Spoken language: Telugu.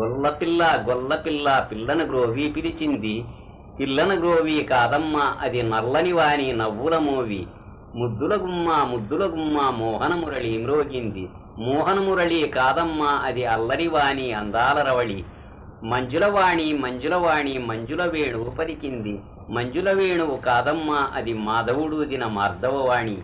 గొల్లపిల్ల గొల్లపిల్ల పిల్లను గ్రోవి పిలిచింది. పిల్లను గ్రోవి కాదమ్మ అది నల్లని వాని నవ్వుల మోవి. ముద్దుల గుమ్మ ముద్దుల గుమ్మ మోహన మురళి మ్రోగింది. మోహన మురళి కాదమ్మ అది అల్లరి వాణి అందాల రవళి. మంజులవాణి మంజులవాణి మంజుల వేణువు పలికింది. మంజుల వేణువు కాదమ్మ అది మాధవుడు దిన మార్ధవవాణి